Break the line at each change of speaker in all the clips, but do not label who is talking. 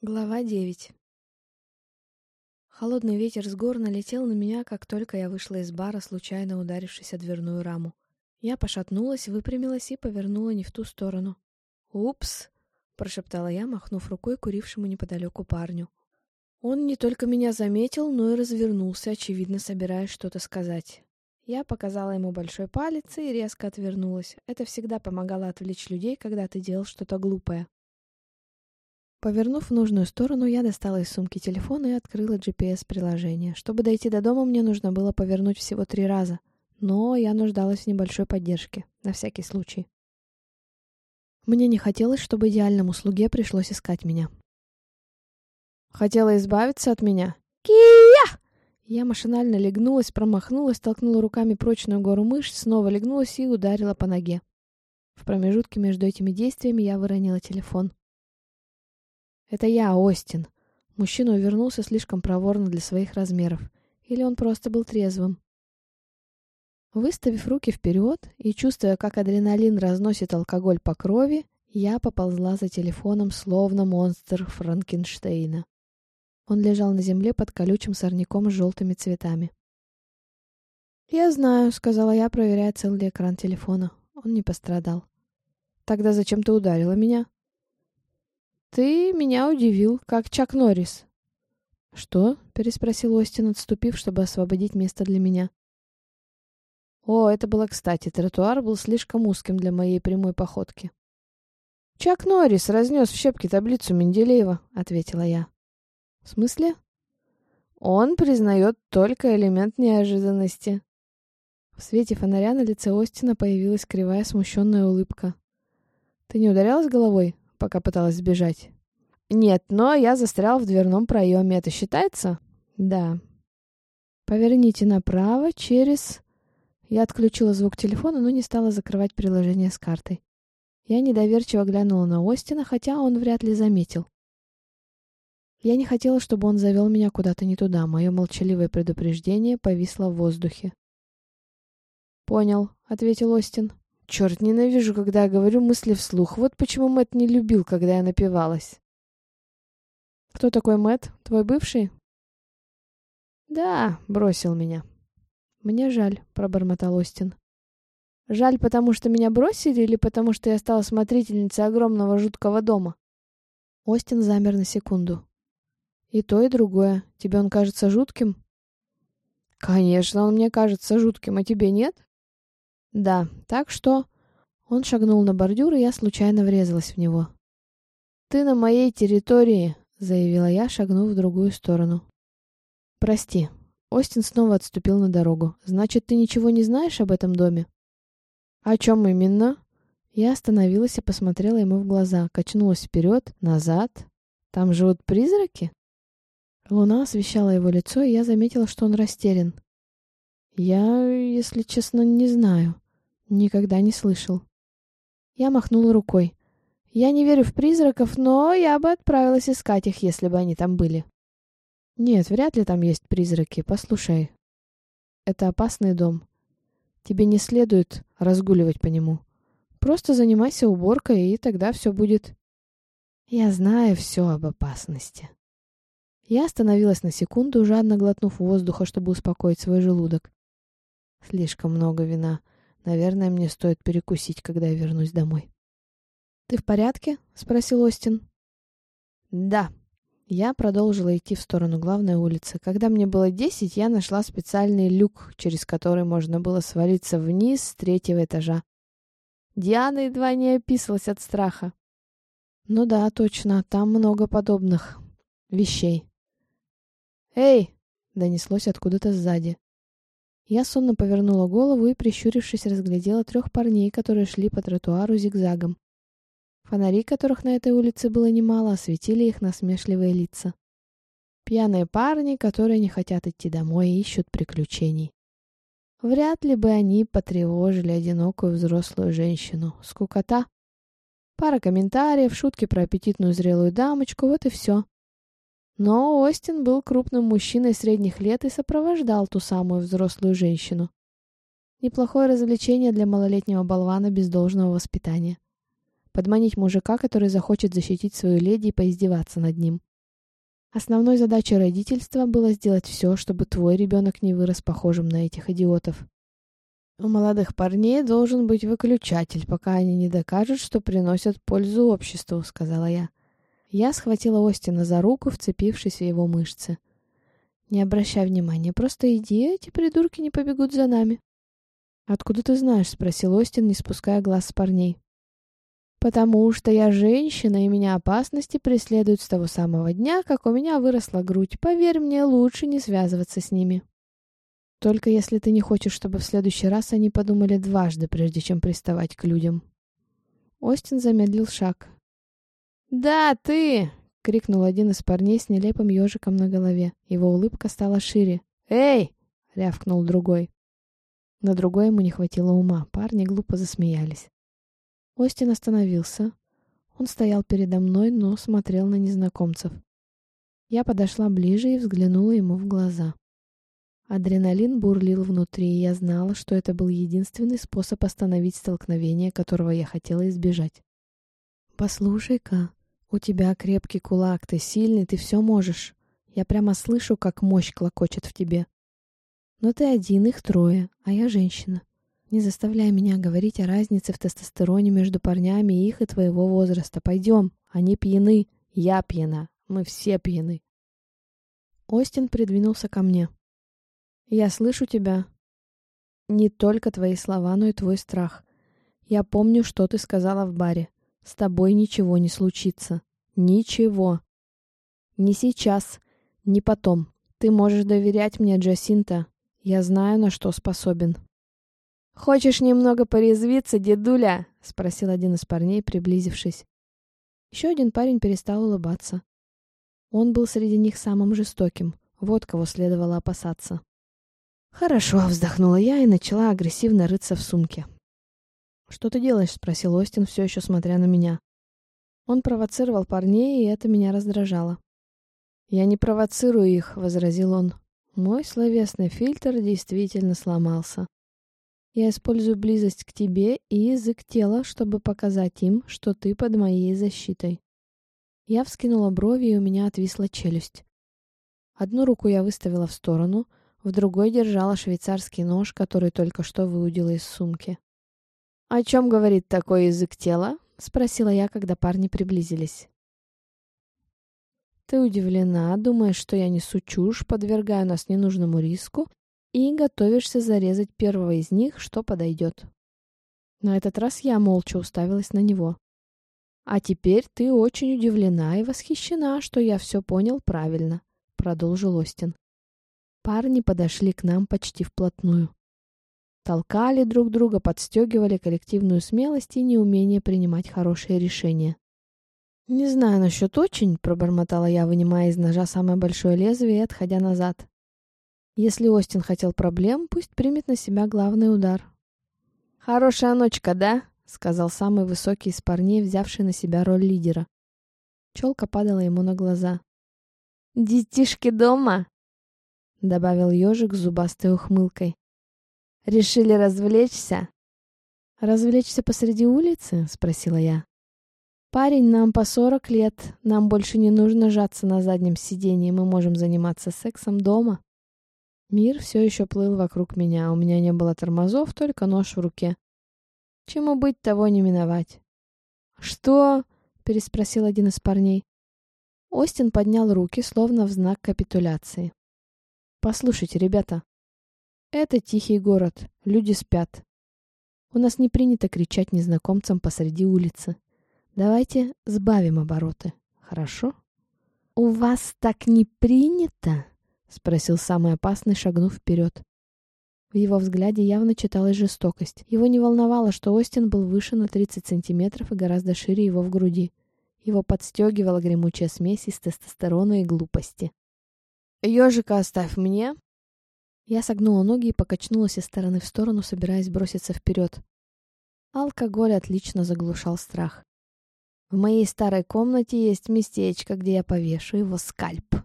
Глава 9 Холодный ветер с гор налетел на меня, как только я вышла из бара, случайно ударившись о дверную раму. Я пошатнулась, выпрямилась и повернула не в ту сторону. «Упс!» — прошептала я, махнув рукой курившему неподалеку парню. Он не только меня заметил, но и развернулся, очевидно, собираясь что-то сказать. Я показала ему большой палец и резко отвернулась. Это всегда помогало отвлечь людей, когда ты делал что-то глупое. Повернув в нужную сторону, я достала из сумки телефон и открыла GPS-приложение. Чтобы дойти до дома, мне нужно было повернуть всего три раза. Но я нуждалась в небольшой поддержке, на всякий случай. Мне не хотелось, чтобы идеальному слуге пришлось искать меня. Хотела избавиться от меня? Кия! Я машинально легнулась, промахнулась, толкнула руками прочную гору мышц, снова легнулась и ударила по ноге. В промежутке между этими действиями я выронила телефон. Это я, Остин. Мужчина увернулся слишком проворно для своих размеров. Или он просто был трезвым. Выставив руки вперед и чувствуя, как адреналин разносит алкоголь по крови, я поползла за телефоном, словно монстр Франкенштейна. Он лежал на земле под колючим сорняком с желтыми цветами. «Я знаю», — сказала я, проверяя, цел ли экран телефона. Он не пострадал. «Тогда зачем ты ударила меня?» «Ты меня удивил, как Чак Норрис». «Что?» — переспросил Остин, отступив, чтобы освободить место для меня. О, это было кстати, тротуар был слишком узким для моей прямой походки. «Чак Норрис разнес в щепки таблицу Менделеева», — ответила я. «В смысле?» «Он признает только элемент неожиданности». В свете фонаря на лице Остина появилась кривая смущенная улыбка. «Ты не ударялась головой?» Пока пыталась сбежать. Нет, но я застрял в дверном проеме. Это считается? Да. Поверните направо через... Я отключила звук телефона, но не стала закрывать приложение с картой. Я недоверчиво глянула на Остина, хотя он вряд ли заметил. Я не хотела, чтобы он завел меня куда-то не туда. Мое молчаливое предупреждение повисло в воздухе. «Понял», — ответил Остин. Черт, ненавижу, когда я говорю мысли вслух. Вот почему Мэт не любил, когда я напивалась. Кто такой Мэт? Твой бывший? Да, бросил меня. Мне жаль, пробормотал Остин. Жаль, потому что меня бросили или потому что я стала смотрительницей огромного жуткого дома? Остин замер на секунду. И то, и другое. Тебе он кажется жутким? Конечно, он мне кажется жутким, а тебе нет? Да, так что... Он шагнул на бордюр, и я случайно врезалась в него. «Ты на моей территории», — заявила я, шагнув в другую сторону. «Прости». Остин снова отступил на дорогу. «Значит, ты ничего не знаешь об этом доме?» «О чем именно?» Я остановилась и посмотрела ему в глаза, качнулась вперед, назад. «Там живут призраки?» Луна освещала его лицо, и я заметила, что он растерян. «Я, если честно, не знаю. Никогда не слышал». Я махнула рукой. «Я не верю в призраков, но я бы отправилась искать их, если бы они там были». «Нет, вряд ли там есть призраки. Послушай. Это опасный дом. Тебе не следует разгуливать по нему. Просто занимайся уборкой, и тогда все будет...» «Я знаю все об опасности». Я остановилась на секунду, жадно глотнув воздуха, чтобы успокоить свой желудок. Слишком много вина. Наверное, мне стоит перекусить, когда я вернусь домой. «Ты в порядке?» — спросил Остин. «Да». Я продолжила идти в сторону главной улицы. Когда мне было десять, я нашла специальный люк, через который можно было свалиться вниз с третьего этажа. Диана едва не описалась от страха. Ну да, точно, там много подобных вещей. «Эй!» — донеслось откуда-то сзади. Я сонно повернула голову и, прищурившись, разглядела трех парней, которые шли по тротуару зигзагом. Фонари, которых на этой улице было немало, осветили их насмешливые лица. Пьяные парни, которые не хотят идти домой и ищут приключений. Вряд ли бы они потревожили одинокую взрослую женщину. Скукота. Пара комментариев, шутки про аппетитную зрелую дамочку, вот и все. Но Остин был крупным мужчиной средних лет и сопровождал ту самую взрослую женщину. Неплохое развлечение для малолетнего болвана без должного воспитания. Подманить мужика, который захочет защитить свою леди и поиздеваться над ним. Основной задачей родительства было сделать все, чтобы твой ребенок не вырос похожим на этих идиотов. У молодых парней должен быть выключатель, пока они не докажут, что приносят пользу обществу, сказала я. Я схватила Остина за руку, вцепившись в его мышцы. Не обращай внимания, просто иди, эти придурки не побегут за нами. Откуда ты знаешь? спросил Остин, не спуская глаз с парней. «Потому что я женщина, и меня опасности преследуют с того самого дня, как у меня выросла грудь. Поверь мне, лучше не связываться с ними». «Только если ты не хочешь, чтобы в следующий раз они подумали дважды, прежде чем приставать к людям». Остин замедлил шаг. «Да, ты!» — крикнул один из парней с нелепым ежиком на голове. Его улыбка стала шире. «Эй!» — рявкнул другой. На другой ему не хватило ума. Парни глупо засмеялись. Остин остановился. Он стоял передо мной, но смотрел на незнакомцев. Я подошла ближе и взглянула ему в глаза. Адреналин бурлил внутри, и я знала, что это был единственный способ остановить столкновение, которого я хотела избежать. «Послушай-ка, у тебя крепкий кулак, ты сильный, ты все можешь. Я прямо слышу, как мощь клокочет в тебе. Но ты один, их трое, а я женщина. Не заставляй меня говорить о разнице в тестостероне между парнями их и твоего возраста. Пойдем. Они пьяны. Я пьяна. Мы все пьяны. Остин придвинулся ко мне. Я слышу тебя. Не только твои слова, но и твой страх. Я помню, что ты сказала в баре. С тобой ничего не случится. Ничего. Не сейчас, не потом. Ты можешь доверять мне, Джасинта. Я знаю, на что способен. «Хочешь немного порезвиться, дедуля?» — спросил один из парней, приблизившись. Еще один парень перестал улыбаться. Он был среди них самым жестоким. Вот кого следовало опасаться. «Хорошо», — вздохнула я и начала агрессивно рыться в сумке. «Что ты делаешь?» — спросил Остин, все еще смотря на меня. Он провоцировал парней, и это меня раздражало. «Я не провоцирую их», — возразил он. Мой словесный фильтр действительно сломался. Я использую близость к тебе и язык тела, чтобы показать им, что ты под моей защитой. Я вскинула брови, и у меня отвисла челюсть. Одну руку я выставила в сторону, в другой держала швейцарский нож, который только что выудила из сумки. «О чем говорит такой язык тела?» — спросила я, когда парни приблизились. «Ты удивлена, думаешь, что я несу чушь, подвергаю нас ненужному риску и готовишься зарезать первого из них, что подойдет. На этот раз я молча уставилась на него. «А теперь ты очень удивлена и восхищена, что я все понял правильно», — продолжил Остин. Парни подошли к нам почти вплотную. Толкали друг друга, подстегивали коллективную смелость и неумение принимать хорошие решения. «Не знаю насчет очень», — пробормотала я, вынимая из ножа самое большое лезвие и отходя назад. Если Остин хотел проблем, пусть примет на себя главный удар. «Хорошая ночка, да?» — сказал самый высокий из парней, взявший на себя роль лидера. Челка падала ему на глаза. «Детишки дома?» — добавил ежик с зубастой ухмылкой. «Решили развлечься?» «Развлечься посреди улицы?» — спросила я. «Парень, нам по сорок лет. Нам больше не нужно жаться на заднем сиденье. Мы можем заниматься сексом дома». Мир все еще плыл вокруг меня, у меня не было тормозов, только нож в руке. Чему быть, того не миновать. «Что?» — переспросил один из парней. Остин поднял руки, словно в знак капитуляции. «Послушайте, ребята, это тихий город, люди спят. У нас не принято кричать незнакомцам посреди улицы. Давайте сбавим обороты, хорошо?» «У вас так не принято?» — спросил самый опасный, шагнув вперед. В его взгляде явно читалась жестокость. Его не волновало, что Остин был выше на 30 сантиметров и гораздо шире его в груди. Его подстегивала гремучая смесь из тестостерона и глупости. «Ежика оставь мне!» Я согнула ноги и покачнулась из стороны в сторону, собираясь броситься вперед. Алкоголь отлично заглушал страх. В моей старой комнате есть местечко, где я повешу его скальп.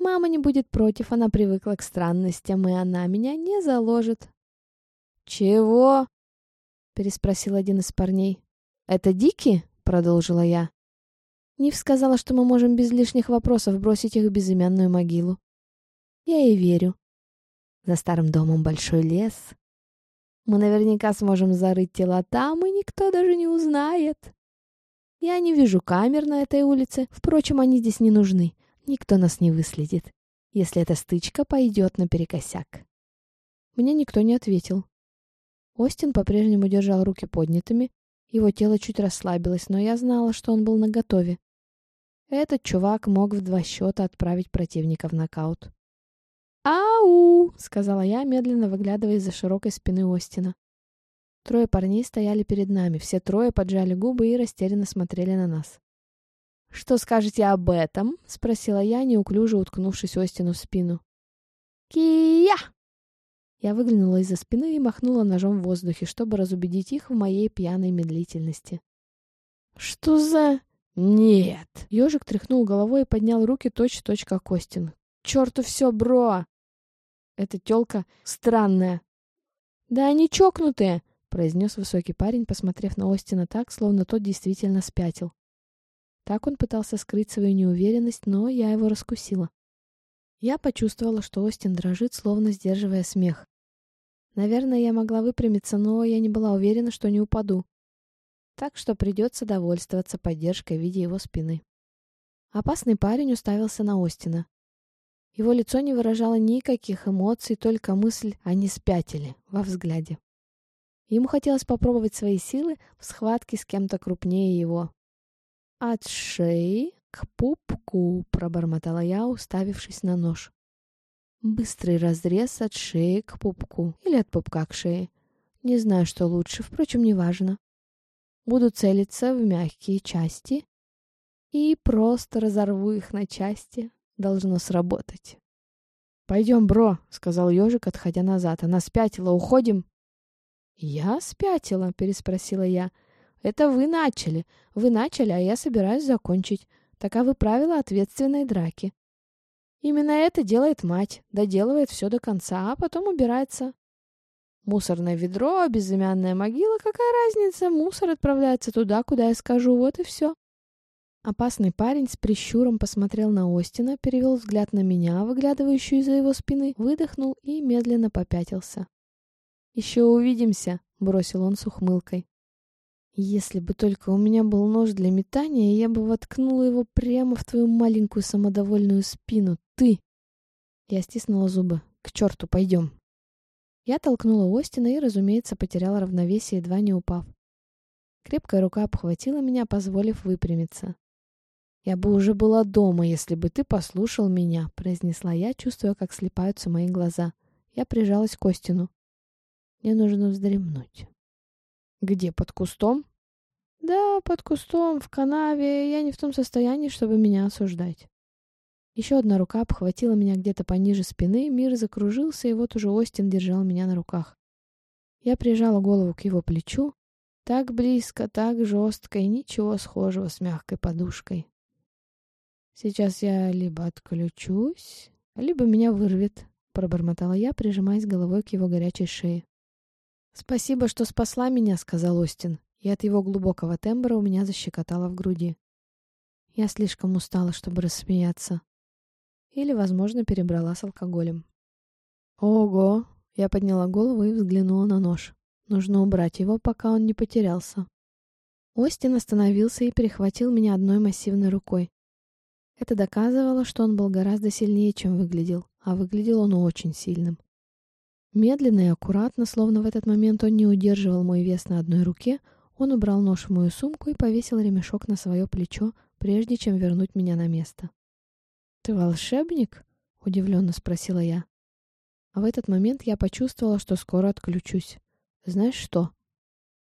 Мама не будет против, она привыкла к странностям, и она меня не заложит. «Чего?» — переспросил один из парней. «Это Дики?» — продолжила я. Нив сказала, что мы можем без лишних вопросов бросить их в безымянную могилу. Я ей верю. За старым домом большой лес. Мы наверняка сможем зарыть тела там, и никто даже не узнает. Я не вижу камер на этой улице, впрочем, они здесь не нужны. Никто нас не выследит, если эта стычка пойдет наперекосяк. Мне никто не ответил. Остин по-прежнему держал руки поднятыми, его тело чуть расслабилось, но я знала, что он был наготове. Этот чувак мог в два счета отправить противника в нокаут. «Ау!» — сказала я, медленно выглядывая из-за широкой спины Остина. Трое парней стояли перед нами, все трое поджали губы и растерянно смотрели на нас. «Что скажете об этом?» — спросила я, неуклюже уткнувшись Остину в спину. «Кия!» Я выглянула из-за спины и махнула ножом в воздухе, чтобы разубедить их в моей пьяной медлительности. «Что за...» «Нет!» Ежик тряхнул головой и поднял руки точь-точь, как Костин. «Черту все, бро!» «Эта тёлка странная!» «Да они чокнутые!» — произнес высокий парень, посмотрев на Остина так, словно тот действительно спятил. Так он пытался скрыть свою неуверенность, но я его раскусила. Я почувствовала, что Остин дрожит, словно сдерживая смех. Наверное, я могла выпрямиться, но я не была уверена, что не упаду. Так что придется довольствоваться поддержкой в виде его спины. Опасный парень уставился на Остина. Его лицо не выражало никаких эмоций, только мысль о спятили во взгляде. Ему хотелось попробовать свои силы в схватке с кем-то крупнее его. «От шеи к пупку», — пробормотала я, уставившись на нож. Быстрый разрез от шеи к пупку или от пупка к шее. Не знаю, что лучше, впрочем, неважно. Буду целиться в мягкие части и просто разорву их на части. Должно сработать. «Пойдем, бро», — сказал ежик, отходя назад. «Она спятила, уходим?» «Я спятила?» — переспросила я. «Это вы начали. Вы начали, а я собираюсь закончить. Таковы правила ответственной драки. Именно это делает мать, доделывает все до конца, а потом убирается. Мусорное ведро, безымянная могила, какая разница, мусор отправляется туда, куда я скажу, вот и все. Опасный парень с прищуром посмотрел на Остина, перевел взгляд на меня, выглядывающую из-за его спины, выдохнул и медленно попятился. «Еще увидимся», — бросил он с ухмылкой. Если бы только у меня был нож для метания, я бы воткнула его прямо в твою маленькую самодовольную спину. Ты! Я стиснула зубы. К черту, пойдем. Я толкнула Остина и, разумеется, потеряла равновесие, едва не упав. Крепкая рука обхватила меня, позволив выпрямиться. «Я бы уже была дома, если бы ты послушал меня», — произнесла я, чувствуя, как слепаются мои глаза. Я прижалась к Остину. «Мне нужно вздремнуть». «Где, под кустом?» «Да, под кустом, в канаве. Я не в том состоянии, чтобы меня осуждать». Еще одна рука обхватила меня где-то пониже спины, мир закружился, и вот уже Остин держал меня на руках. Я прижала голову к его плечу, так близко, так жестко, и ничего схожего с мягкой подушкой. Сейчас я либо отключусь, либо меня вырвет, пробормотала я, прижимаясь головой к его горячей шее. «Спасибо, что спасла меня», — сказал Остин, и от его глубокого тембра у меня защекотало в груди. Я слишком устала, чтобы рассмеяться. Или, возможно, перебрала с алкоголем. «Ого!» — я подняла голову и взглянула на нож. Нужно убрать его, пока он не потерялся. Остин остановился и перехватил меня одной массивной рукой. Это доказывало, что он был гораздо сильнее, чем выглядел, а выглядел он очень сильным. Медленно и аккуратно, словно в этот момент он не удерживал мой вес на одной руке, он убрал нож в мою сумку и повесил ремешок на свое плечо, прежде чем вернуть меня на место. «Ты волшебник?» — удивленно спросила я. А в этот момент я почувствовала, что скоро отключусь. «Знаешь что?»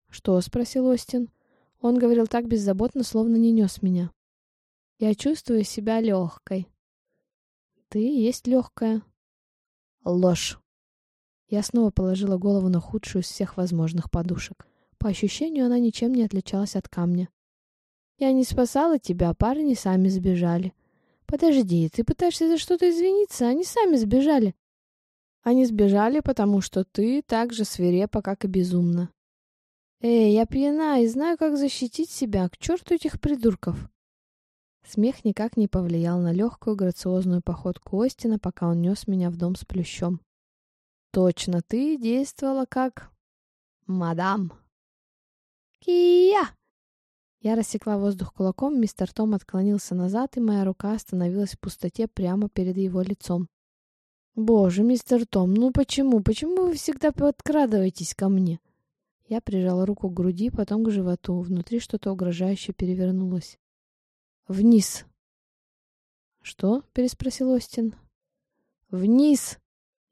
«Что?» — спросил Остин. Он говорил так беззаботно, словно не нес меня. «Я чувствую себя легкой». «Ты есть легкая». «Ложь!» Я снова положила голову на худшую из всех возможных подушек. По ощущению, она ничем не отличалась от камня. «Я не спасала тебя, парни сами сбежали». «Подожди, ты пытаешься за что-то извиниться? Они сами сбежали». «Они сбежали, потому что ты так же свирепа, как и безумна». «Эй, я пьяна и знаю, как защитить себя. К черту этих придурков». Смех никак не повлиял на легкую грациозную походку Остина, пока он нес меня в дом с плющом. «Точно, ты действовала как... мадам!» «Кия!» Я рассекла воздух кулаком, мистер Том отклонился назад, и моя рука остановилась в пустоте прямо перед его лицом. «Боже, мистер Том, ну почему? Почему вы всегда подкрадываетесь ко мне?» Я прижала руку к груди, потом к животу. Внутри что-то угрожающе перевернулось. «Вниз!» «Что?» — переспросил Остин. «Вниз!»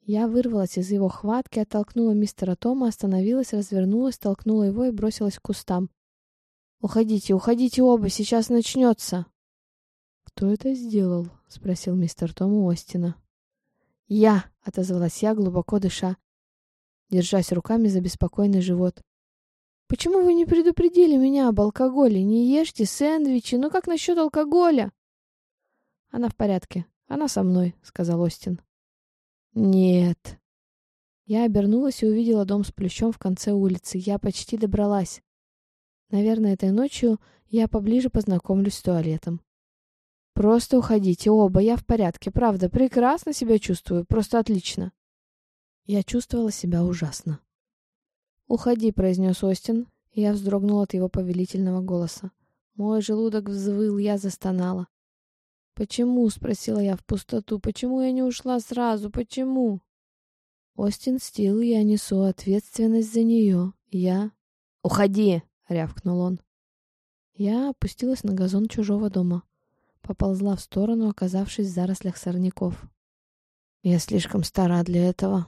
Я вырвалась из его хватки, оттолкнула мистера Тома, остановилась, развернулась, толкнула его и бросилась к кустам. «Уходите, уходите оба, сейчас начнется!» «Кто это сделал?» — спросил мистер Том у Остина. «Я!» — отозвалась я, глубоко дыша, держась руками за беспокойный живот. «Почему вы не предупредили меня об алкоголе? Не ешьте сэндвичи, ну как насчет алкоголя?» «Она в порядке. Она со мной», — сказал Остин. «Нет». Я обернулась и увидела дом с плющом в конце улицы. Я почти добралась. Наверное, этой ночью я поближе познакомлюсь с туалетом. «Просто уходите оба, я в порядке, правда, прекрасно себя чувствую, просто отлично». Я чувствовала себя ужасно. «Уходи», — произнес Остин, я вздрогнула от его повелительного голоса. Мой желудок взвыл, я застонала. «Почему?» — спросила я в пустоту. «Почему я не ушла сразу? Почему?» «Остин Стил, я несу ответственность за нее. Я...» «Уходи!» — рявкнул он. Я опустилась на газон чужого дома. Поползла в сторону, оказавшись в зарослях сорняков. «Я слишком стара для этого».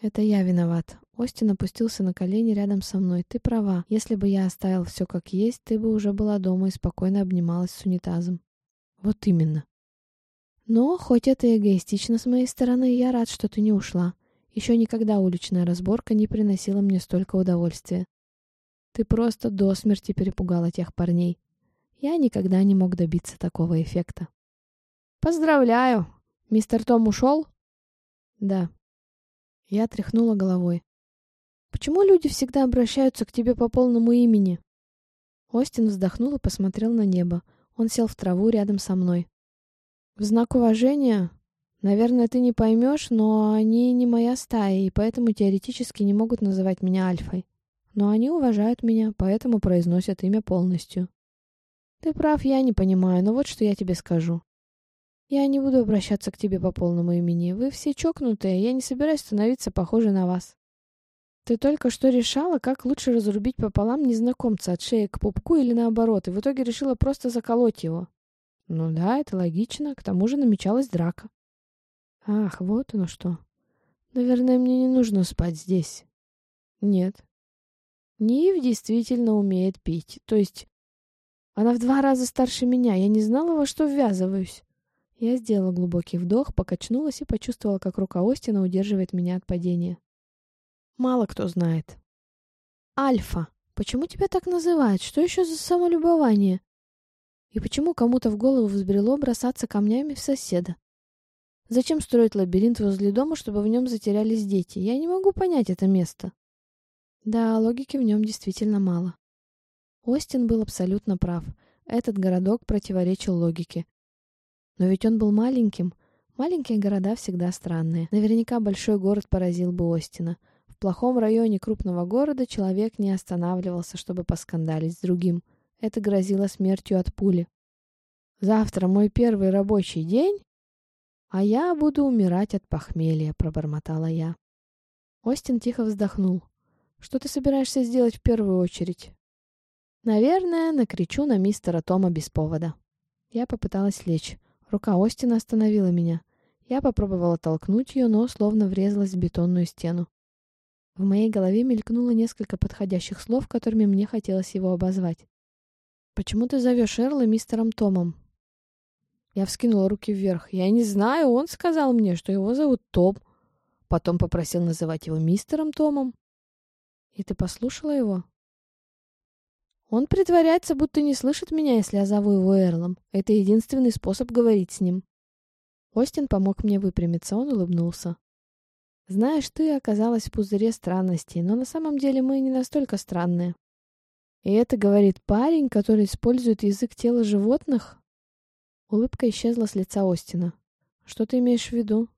«Это я виноват. Остин опустился на колени рядом со мной. «Ты права. Если бы я оставил все как есть, ты бы уже была дома и спокойно обнималась с унитазом». «Вот именно». «Но, хоть это эгоистично с моей стороны, я рад, что ты не ушла. Еще никогда уличная разборка не приносила мне столько удовольствия. Ты просто до смерти перепугала тех парней. Я никогда не мог добиться такого эффекта». «Поздравляю! Мистер Том ушел?» «Да». Я тряхнула головой. Почему люди всегда обращаются к тебе по полному имени?» Остин вздохнул и посмотрел на небо. Он сел в траву рядом со мной. «В знак уважения? Наверное, ты не поймешь, но они не моя стая, и поэтому теоретически не могут называть меня Альфой. Но они уважают меня, поэтому произносят имя полностью. Ты прав, я не понимаю, но вот что я тебе скажу. Я не буду обращаться к тебе по полному имени. Вы все чокнутые, я не собираюсь становиться похожей на вас. Ты только что решала, как лучше разрубить пополам незнакомца от шеи к пупку или наоборот, и в итоге решила просто заколоть его. Ну да, это логично, к тому же намечалась драка. Ах, вот оно что. Наверное, мне не нужно спать здесь. Нет. Нив действительно умеет пить. То есть, она в два раза старше меня. Я не знала, во что ввязываюсь. Я сделала глубокий вдох, покачнулась и почувствовала, как рука Остина удерживает меня от падения. Мало кто знает. Альфа. Почему тебя так называют? Что еще за самолюбование? И почему кому-то в голову взбрело бросаться камнями в соседа? Зачем строить лабиринт возле дома, чтобы в нем затерялись дети? Я не могу понять это место. Да, логики в нем действительно мало. Остин был абсолютно прав. Этот городок противоречил логике. Но ведь он был маленьким. Маленькие города всегда странные. Наверняка большой город поразил бы Остина плохом районе крупного города человек не останавливался, чтобы поскандалить с другим. Это грозило смертью от пули. «Завтра мой первый рабочий день, а я буду умирать от похмелья», — пробормотала я. Остин тихо вздохнул. «Что ты собираешься сделать в первую очередь?» «Наверное, накричу на мистера Тома без повода». Я попыталась лечь. Рука Остина остановила меня. Я попробовала толкнуть ее, но словно врезалась в бетонную стену. В моей голове мелькнуло несколько подходящих слов, которыми мне хотелось его обозвать. «Почему ты зовешь Эрла мистером Томом?» Я вскинула руки вверх. «Я не знаю, он сказал мне, что его зовут Том. Потом попросил называть его мистером Томом. И ты послушала его?» Он притворяется, будто не слышит меня, если я зову его Эрлом. Это единственный способ говорить с ним. Остин помог мне выпрямиться, он улыбнулся. Знаешь, ты оказалась в пузыре странностей, но на самом деле мы не настолько странные. И это говорит парень, который использует язык тела животных? Улыбка исчезла с лица Остина. «Что ты имеешь в виду?»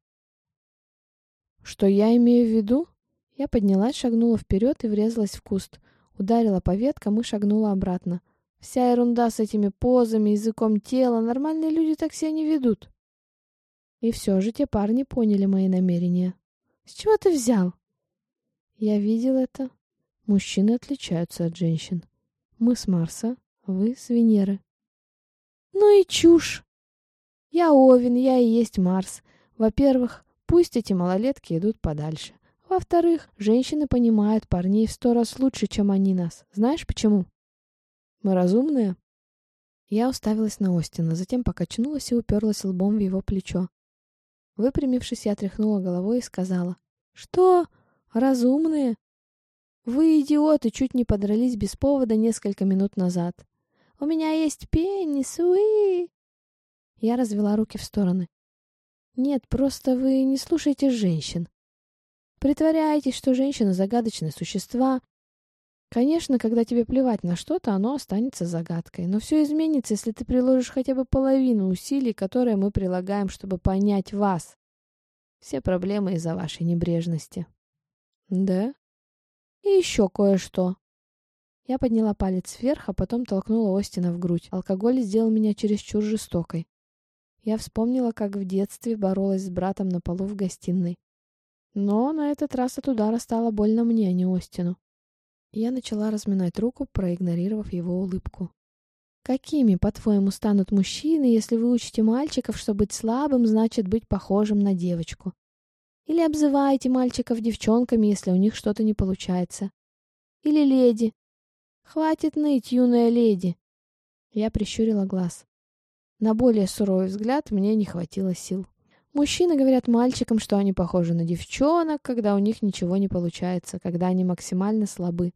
«Что я имею в виду?» Я поднялась, шагнула вперед и врезалась в куст. Ударила по веткам и шагнула обратно. Вся ерунда с этими позами, языком тела. Нормальные люди так себя не ведут. И все же те парни поняли мои намерения. «С чего ты взял?» Я видел это. Мужчины отличаются от женщин. Мы с Марса, вы с Венеры. Ну и чушь! Я Овен, я и есть Марс. Во-первых, пусть эти малолетки идут подальше. Во-вторых, женщины понимают парней в сто раз лучше, чем они нас. Знаешь почему? Мы разумные? Я уставилась на Остина, затем покачнулась и уперлась лбом в его плечо. Выпрямившись, я тряхнула головой и сказала. «Что? Разумные? Вы, идиоты, чуть не подрались без повода несколько минут назад. У меня есть пенис, уи!» Я развела руки в стороны. «Нет, просто вы не слушаете женщин. Притворяетесь, что женщины — загадочные существа. Конечно, когда тебе плевать на что-то, оно останется загадкой. Но все изменится, если ты приложишь хотя бы половину усилий, которые мы прилагаем, чтобы понять вас. Все проблемы из-за вашей небрежности. Да? И еще кое-что. Я подняла палец вверх, а потом толкнула Остина в грудь. Алкоголь сделал меня чересчур жестокой. Я вспомнила, как в детстве боролась с братом на полу в гостиной. Но на этот раз от удара стало больно мне, а не Остину. Я начала разминать руку, проигнорировав его улыбку. Какими, по-твоему, станут мужчины, если вы учите мальчиков, что быть слабым значит быть похожим на девочку? Или обзываете мальчиков девчонками, если у них что-то не получается? Или леди? Хватит ныть, юная леди. Я прищурила глаз. На более суровый взгляд мне не хватило сил. Мужчины говорят мальчикам, что они похожи на девчонок, когда у них ничего не получается, когда они максимально слабы.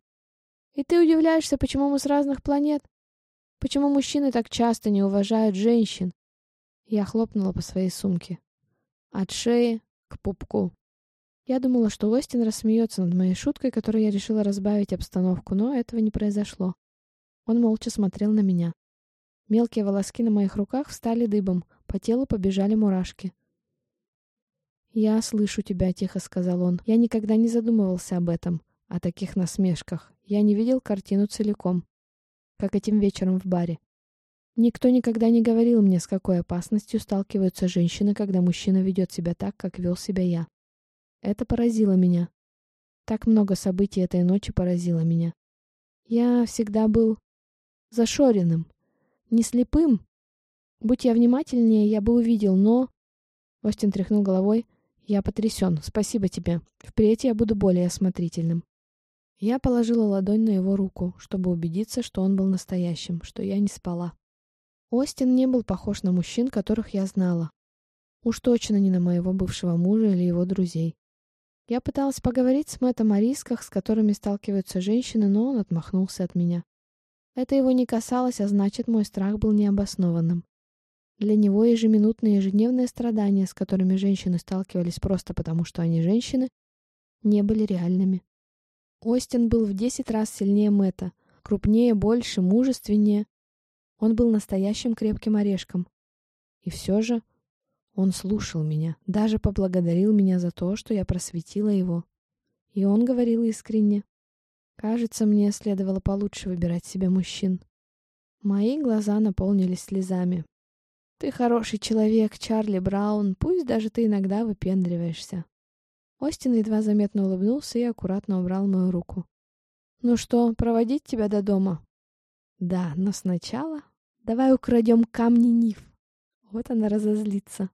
И ты удивляешься, почему мы с разных планет? Почему мужчины так часто не уважают женщин? Я хлопнула по своей сумке. От шеи к пупку. Я думала, что Остин рассмеется над моей шуткой, которой я решила разбавить обстановку, но этого не произошло. Он молча смотрел на меня. Мелкие волоски на моих руках встали дыбом, по телу побежали мурашки. «Я слышу тебя», — тихо сказал он. «Я никогда не задумывался об этом, о таких насмешках. Я не видел картину целиком, как этим вечером в баре. Никто никогда не говорил мне, с какой опасностью сталкиваются женщины, когда мужчина ведет себя так, как вел себя я. Это поразило меня. Так много событий этой ночи поразило меня. Я всегда был зашоренным, не слепым. Будь я внимательнее, я бы увидел, но... Остин тряхнул головой. «Я потрясен. Спасибо тебе. Впредь я буду более осмотрительным». Я положила ладонь на его руку, чтобы убедиться, что он был настоящим, что я не спала. Остин не был похож на мужчин, которых я знала. Уж точно не на моего бывшего мужа или его друзей. Я пыталась поговорить с Мэттом о рисках, с которыми сталкиваются женщины, но он отмахнулся от меня. Это его не касалось, а значит, мой страх был необоснованным. Для него ежеминутные ежедневные страдания, с которыми женщины сталкивались просто потому, что они женщины, не были реальными. Остин был в десять раз сильнее Мэтта, крупнее, больше, мужественнее. Он был настоящим крепким орешком. И все же он слушал меня, даже поблагодарил меня за то, что я просветила его. И он говорил искренне. Кажется, мне следовало получше выбирать себе мужчин. Мои глаза наполнились слезами. Ты хороший человек, Чарли Браун, пусть даже ты иногда выпендриваешься. Остин едва заметно улыбнулся и аккуратно убрал мою руку. Ну что, проводить тебя до дома? Да, но сначала давай украдем камни Ниф. Вот она разозлится.